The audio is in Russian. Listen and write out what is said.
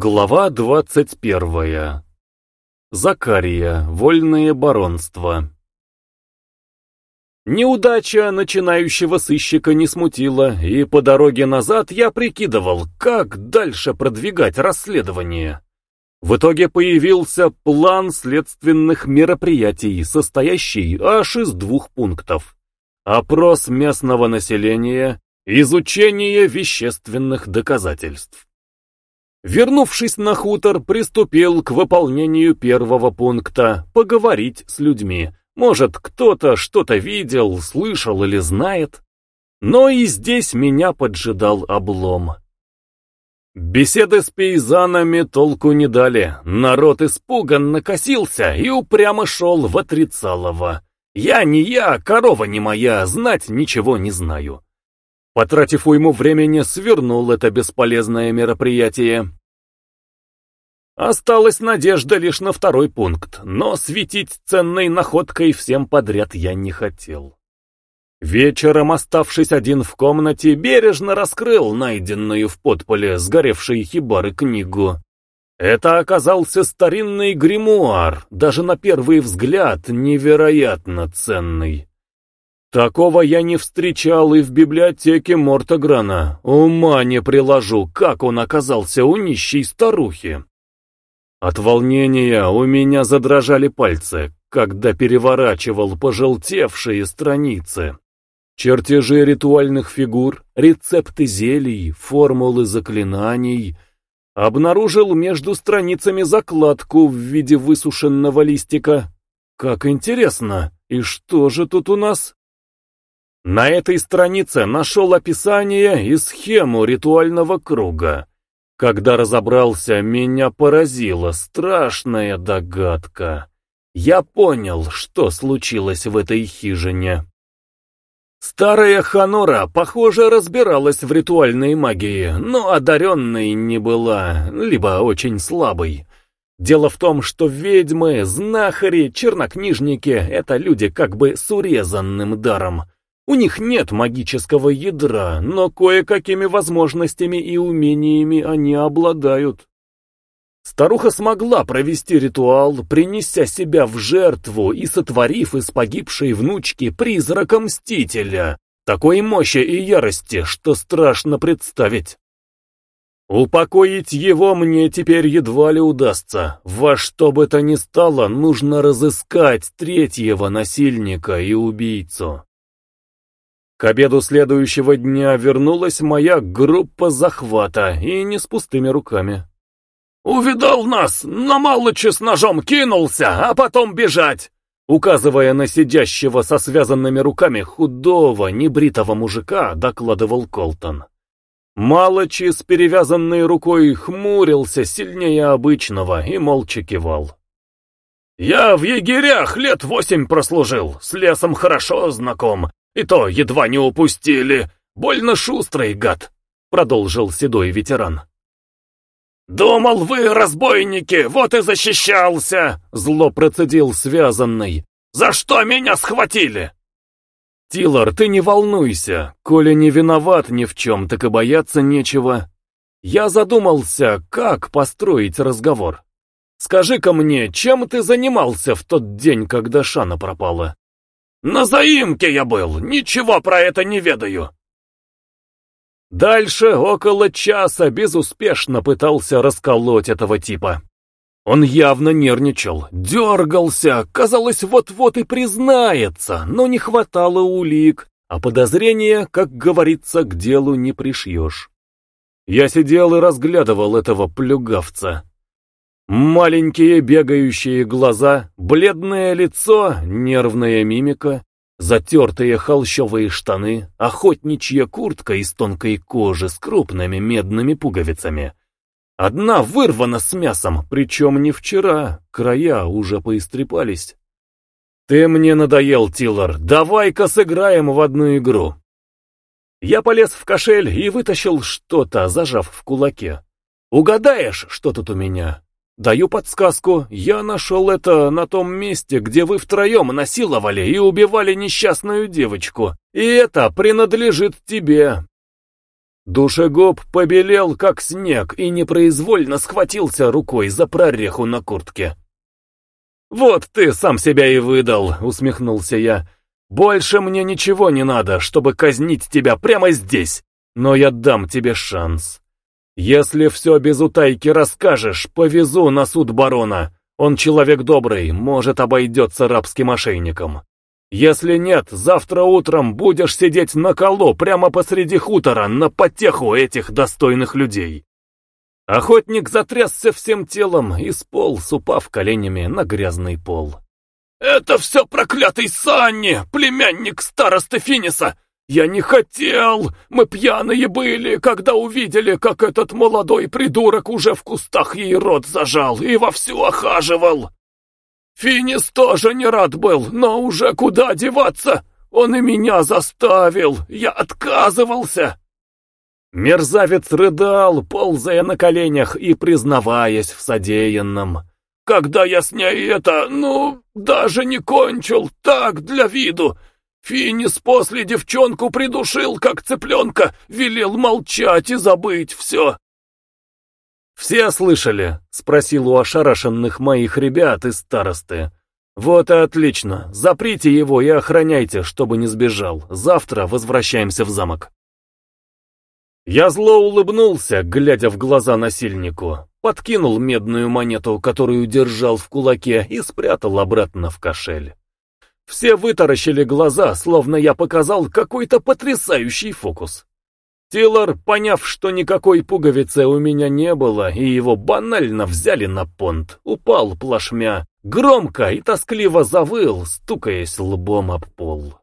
Глава двадцать первая. Закария. Вольное баронство. Неудача начинающего сыщика не смутила, и по дороге назад я прикидывал, как дальше продвигать расследование. В итоге появился план следственных мероприятий, состоящий аж из двух пунктов. Опрос местного населения, изучение вещественных доказательств. Вернувшись на хутор, приступил к выполнению первого пункта — поговорить с людьми. Может, кто-то что-то видел, слышал или знает. Но и здесь меня поджидал облом. Беседы с пейзанами толку не дали. Народ испуганно косился и упрямо шел в отрицалово. Я не я, корова не моя, знать ничего не знаю. Потратив уйму времени, свернул это бесполезное мероприятие. Осталась надежда лишь на второй пункт, но светить ценной находкой всем подряд я не хотел. Вечером, оставшись один в комнате, бережно раскрыл найденную в подполе сгоревшей хибары книгу. Это оказался старинный гримуар, даже на первый взгляд невероятно ценный. Такого я не встречал и в библиотеке Мортограна. Ума не приложу, как он оказался у нищей старухи. От волнения у меня задрожали пальцы, когда переворачивал пожелтевшие страницы. Чертежи ритуальных фигур, рецепты зелий, формулы заклинаний. Обнаружил между страницами закладку в виде высушенного листика. Как интересно, и что же тут у нас? На этой странице нашел описание и схему ритуального круга. Когда разобрался, меня поразила страшная догадка. Я понял, что случилось в этой хижине. Старая Ханора, похоже, разбиралась в ритуальной магии, но одаренной не была, либо очень слабой. Дело в том, что ведьмы, знахари, чернокнижники — это люди как бы с урезанным даром — у них нет магического ядра, но кое-какими возможностями и умениями они обладают. Старуха смогла провести ритуал, принеся себя в жертву и сотворив из погибшей внучки призрака Мстителя, такой мощи и ярости, что страшно представить. Упокоить его мне теперь едва ли удастся. Во что бы то ни стало, нужно разыскать третьего насильника и убийцу. К обеду следующего дня вернулась моя группа захвата, и не с пустыми руками. «Увидал нас, на Малыча с ножом кинулся, а потом бежать!» Указывая на сидящего со связанными руками худого, небритого мужика, докладывал Колтон. Малычи с перевязанной рукой хмурился сильнее обычного и молча кивал. «Я в егерях лет восемь прослужил, с лесом хорошо знаком, и то едва не упустили. Больно шустрый гад, продолжил седой ветеран. «Думал, вы разбойники, вот и защищался!» Зло процедил связанный. «За что меня схватили?» «Тилар, ты не волнуйся. Коля не виноват ни в чем, так и бояться нечего. Я задумался, как построить разговор. Скажи-ка мне, чем ты занимался в тот день, когда Шана пропала?» «На заимке я был, ничего про это не ведаю». Дальше около часа безуспешно пытался расколоть этого типа. Он явно нервничал, дергался, казалось, вот-вот и признается, но не хватало улик, а подозрения, как говорится, к делу не пришьешь. Я сидел и разглядывал этого плюгавца. Маленькие бегающие глаза, бледное лицо, нервная мимика, затертые холщовые штаны, охотничья куртка из тонкой кожи с крупными медными пуговицами. Одна вырвана с мясом, причем не вчера, края уже поистрепались. «Ты мне надоел, Тиллар, давай-ка сыграем в одну игру». Я полез в кошель и вытащил что-то, зажав в кулаке. «Угадаешь, что тут у меня?» Даю подсказку, я нашел это на том месте, где вы втроем насиловали и убивали несчастную девочку, и это принадлежит тебе. Душегуб побелел, как снег, и непроизвольно схватился рукой за прореху на куртке. «Вот ты сам себя и выдал», — усмехнулся я. «Больше мне ничего не надо, чтобы казнить тебя прямо здесь, но я дам тебе шанс. Если все без утайки расскажешь, повезу на суд барона. Он человек добрый, может обойдется рабским мошенником. Если нет, завтра утром будешь сидеть на колу прямо посреди хутора на потеху этих достойных людей. Охотник затрясся всем телом и сполз, упав коленями на грязный пол. «Это все проклятый Санни, племянник старосты Финиса! Я не хотел! Мы пьяные были, когда увидели, как этот молодой придурок уже в кустах ей рот зажал и вовсю охаживал!» Финис тоже не рад был, но уже куда деваться? Он и меня заставил, я отказывался. Мерзавец рыдал, ползая на коленях и признаваясь в содеянном. Когда я с ней это, ну, даже не кончил, так, для виду. Финис после девчонку придушил, как цыпленка, велел молчать и забыть все. «Все слышали?» — спросил у ошарашенных моих ребят из старосты. «Вот и отлично. Заприте его и охраняйте, чтобы не сбежал. Завтра возвращаемся в замок». Я зло улыбнулся, глядя в глаза насильнику, подкинул медную монету, которую держал в кулаке, и спрятал обратно в кошель. Все вытаращили глаза, словно я показал какой-то потрясающий фокус. Тилар, поняв, что никакой пуговицы у меня не было, и его банально взяли на понт, упал плашмя, громко и тоскливо завыл, стукаясь лбом об пол.